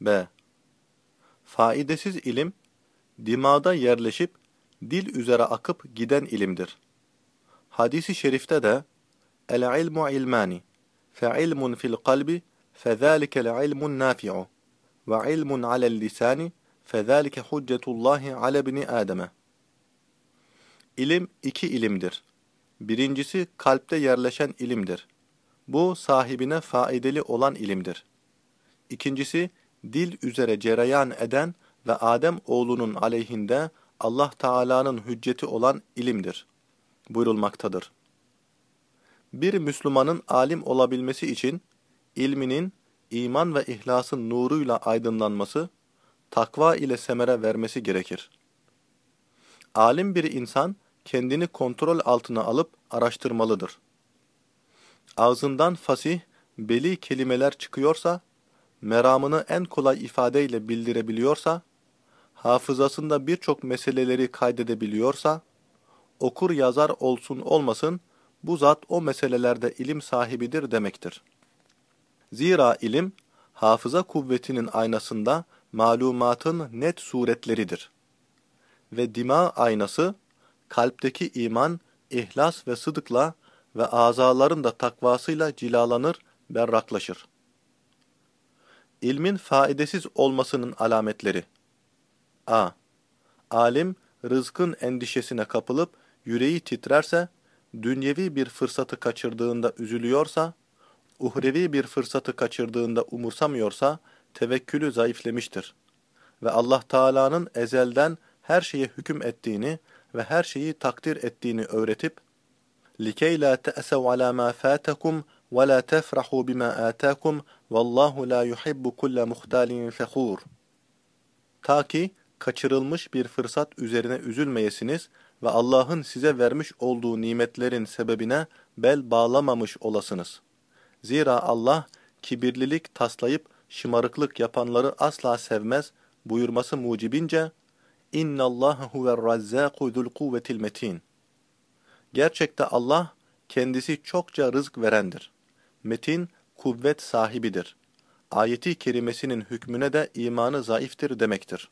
B. Faidesiz ilim, dimağda yerleşip dil üzere akıp giden ilimdir. Hadisi şerifte de El-ilmu ilmani fe'ilmun fil kalbi fezâlikel ilmun nafi'u ve ilmun alel lisani fezâlike hüccetullahi ale Adem'e İlim iki ilimdir. Birincisi kalpte yerleşen ilimdir. Bu sahibine faydalı olan ilimdir. İkincisi dil üzere cereyan eden ve Adem oğlunun aleyhinde Allah Teala'nın hücceti olan ilimdir. Buyurulmaktadır. Bir Müslümanın alim olabilmesi için ilminin iman ve ihlasın nuruyla aydınlanması, takva ile semere vermesi gerekir. Alim bir insan kendini kontrol altına alıp araştırmalıdır. Ağzından fasih, beli kelimeler çıkıyorsa, meramını en kolay ifadeyle bildirebiliyorsa, hafızasında birçok meseleleri kaydedebiliyorsa, okur yazar olsun olmasın, bu zat o meselelerde ilim sahibidir demektir. Zira ilim, hafıza kuvvetinin aynasında malumatın net suretleridir. Ve dima aynası, kalpteki iman, ihlas ve sıdıkla ve azaların da takvasıyla cilalanır, berraklaşır. İlmin faidesiz olmasının alametleri A. Alim, rızkın endişesine kapılıp yüreği titrerse, dünyevi bir fırsatı kaçırdığında üzülüyorsa, uhrevi bir fırsatı kaçırdığında umursamıyorsa, tevekkülü zayıflemiştir. Ve Allah Teala'nın ezelden her şeye hüküm ettiğini ve her şeyi takdir ettiğini öğretip, لِكَيْ لَا تَأْسَوْ عَلَى مَا فَاتَكُمْ وَلَا تَفْرَحُوا بِمَا آتَاكُمْ وَاللّٰهُ لَا يُحِبُّ كُلَّ مُخْتَالٍ فَخُورٍ Ta ki kaçırılmış bir fırsat üzerine üzülmeyesiniz ve Allah'ın size vermiş olduğu nimetlerin sebebine bel bağlamamış olasınız. Zira Allah kibirlilik taslayıp şımarıklık yapanları asla sevmez buyurması mucibince اِنَّ اللّٰهَ هُوَ الرَّزَّاقُ ذُو الْقُوَّةِ الْمَت۪ينَ Gerçekte Allah kendisi çokça rızk verendir. Metin, kuvvet sahibidir. Ayeti kerimesinin hükmüne de imanı zayıftır demektir.